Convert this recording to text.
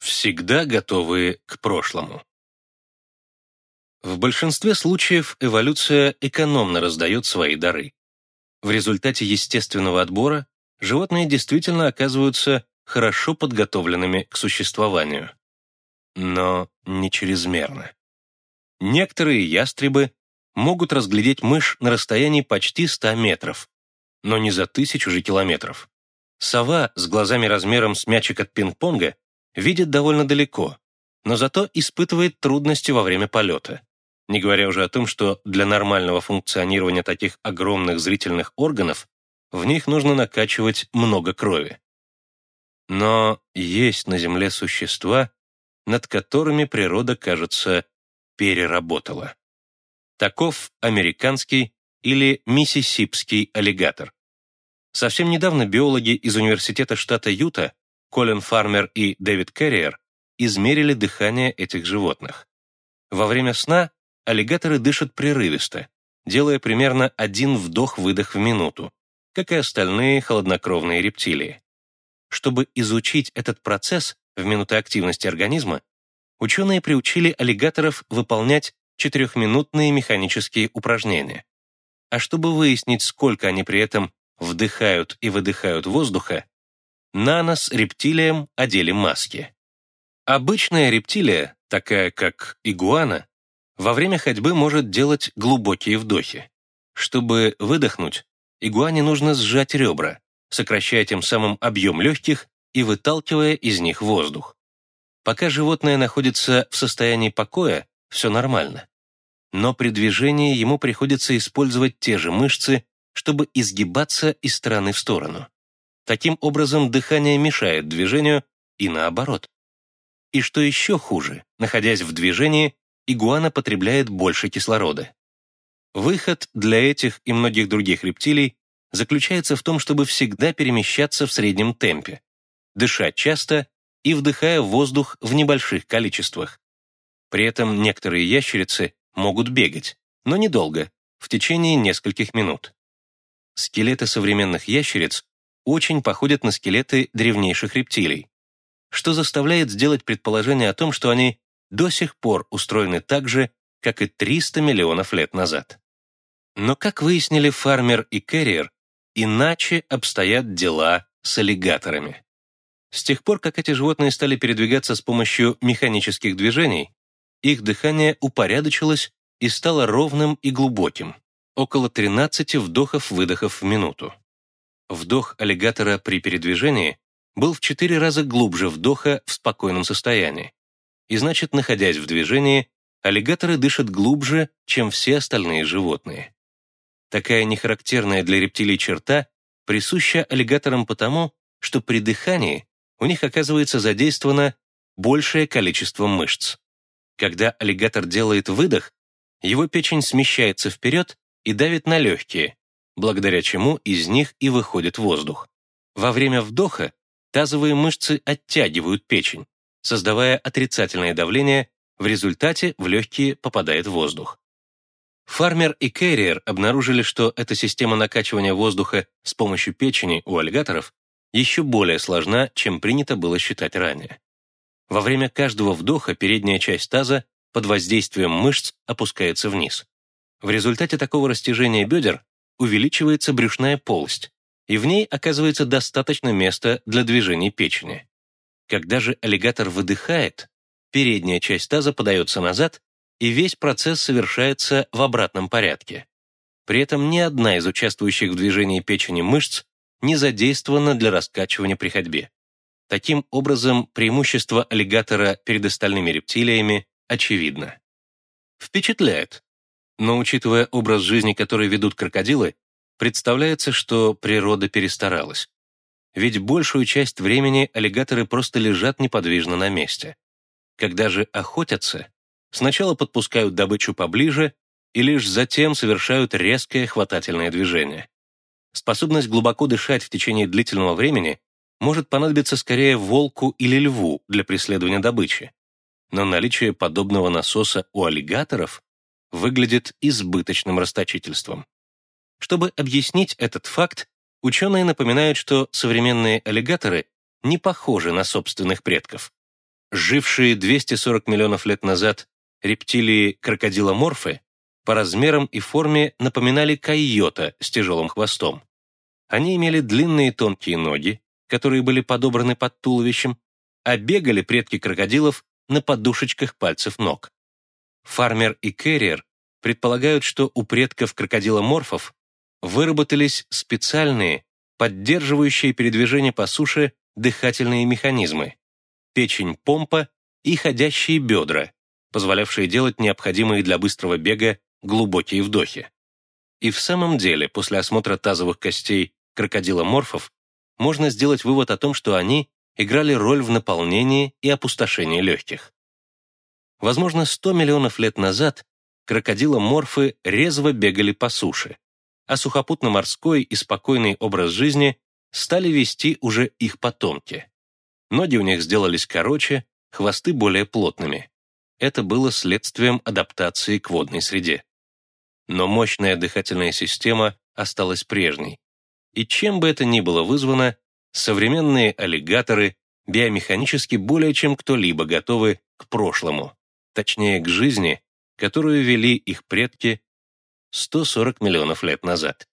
Всегда готовые к прошлому. В большинстве случаев эволюция экономно раздает свои дары. В результате естественного отбора животные действительно оказываются хорошо подготовленными к существованию. Но не чрезмерно. Некоторые ястребы могут разглядеть мышь на расстоянии почти 100 метров, но не за тысячу же километров. Сова с глазами размером с мячик от пинг-понга видит довольно далеко, но зато испытывает трудности во время полета. Не говоря уже о том, что для нормального функционирования таких огромных зрительных органов в них нужно накачивать много крови. Но есть на Земле существа, над которыми природа, кажется, переработала. Таков американский или миссисипский аллигатор. Совсем недавно биологи из Университета штата Юта, Колин Фармер и Дэвид Керриер, измерили дыхание этих животных. Во время сна аллигаторы дышат прерывисто, делая примерно один вдох-выдох в минуту, как и остальные холоднокровные рептилии. Чтобы изучить этот процесс в минуты активности организма, ученые приучили аллигаторов выполнять четырехминутные механические упражнения. А чтобы выяснить, сколько они при этом вдыхают и выдыхают воздуха, на нос рептилиям одели маски. Обычная рептилия, такая как игуана, во время ходьбы может делать глубокие вдохи. Чтобы выдохнуть, игуане нужно сжать ребра, сокращая тем самым объем легких и выталкивая из них воздух. Пока животное находится в состоянии покоя, все нормально. Но при движении ему приходится использовать те же мышцы, чтобы изгибаться из стороны в сторону. Таким образом, дыхание мешает движению и наоборот. И что еще хуже, находясь в движении, игуана потребляет больше кислорода. Выход для этих и многих других рептилий заключается в том, чтобы всегда перемещаться в среднем темпе, дышать часто и вдыхая воздух в небольших количествах. При этом некоторые ящерицы могут бегать, но недолго, в течение нескольких минут. Скелеты современных ящериц очень походят на скелеты древнейших рептилий, что заставляет сделать предположение о том, что они до сих пор устроены так же, как и 300 миллионов лет назад. Но, как выяснили Фармер и Керриер, иначе обстоят дела с аллигаторами. С тех пор, как эти животные стали передвигаться с помощью механических движений, их дыхание упорядочилось и стало ровным и глубоким, около 13 вдохов-выдохов в минуту. Вдох аллигатора при передвижении был в 4 раза глубже вдоха в спокойном состоянии, и значит, находясь в движении, аллигаторы дышат глубже, чем все остальные животные. Такая нехарактерная для рептилий черта присуща аллигаторам потому, что при дыхании у них оказывается задействовано большее количество мышц. Когда аллигатор делает выдох, его печень смещается вперед и давит на легкие, благодаря чему из них и выходит воздух. Во время вдоха тазовые мышцы оттягивают печень, создавая отрицательное давление, в результате в легкие попадает воздух. Фармер и Керриер обнаружили, что эта система накачивания воздуха с помощью печени у аллигаторов еще более сложна, чем принято было считать ранее. Во время каждого вдоха передняя часть таза под воздействием мышц опускается вниз. В результате такого растяжения бедер увеличивается брюшная полость, и в ней оказывается достаточно места для движений печени. Когда же аллигатор выдыхает, передняя часть таза подается назад, и весь процесс совершается в обратном порядке. При этом ни одна из участвующих в движении печени мышц не задействована для раскачивания при ходьбе. Таким образом, преимущество аллигатора перед остальными рептилиями очевидно. Впечатляет. Но учитывая образ жизни, который ведут крокодилы, представляется, что природа перестаралась. Ведь большую часть времени аллигаторы просто лежат неподвижно на месте. Когда же охотятся, сначала подпускают добычу поближе и лишь затем совершают резкое хватательное движение. Способность глубоко дышать в течение длительного времени может понадобиться скорее волку или льву для преследования добычи. Но наличие подобного насоса у аллигаторов выглядит избыточным расточительством. Чтобы объяснить этот факт, ученые напоминают, что современные аллигаторы не похожи на собственных предков. Жившие 240 миллионов лет назад рептилии крокодиломорфы по размерам и форме напоминали койота с тяжелым хвостом. Они имели длинные тонкие ноги, которые были подобраны под туловищем, а бегали предки крокодилов на подушечках пальцев ног. Фармер и Керриер предполагают, что у предков крокодиломорфов выработались специальные, поддерживающие передвижение по суше дыхательные механизмы, печень-помпа и ходящие бедра, позволявшие делать необходимые для быстрого бега глубокие вдохи. И в самом деле, после осмотра тазовых костей крокодиломорфов, можно сделать вывод о том, что они играли роль в наполнении и опустошении легких. Возможно, 100 миллионов лет назад крокодиломорфы резво бегали по суше, а сухопутно-морской и спокойный образ жизни стали вести уже их потомки. Ноги у них сделались короче, хвосты более плотными. Это было следствием адаптации к водной среде. Но мощная дыхательная система осталась прежней. И чем бы это ни было вызвано, современные аллигаторы биомеханически более чем кто-либо готовы к прошлому, точнее к жизни, которую вели их предки 140 миллионов лет назад.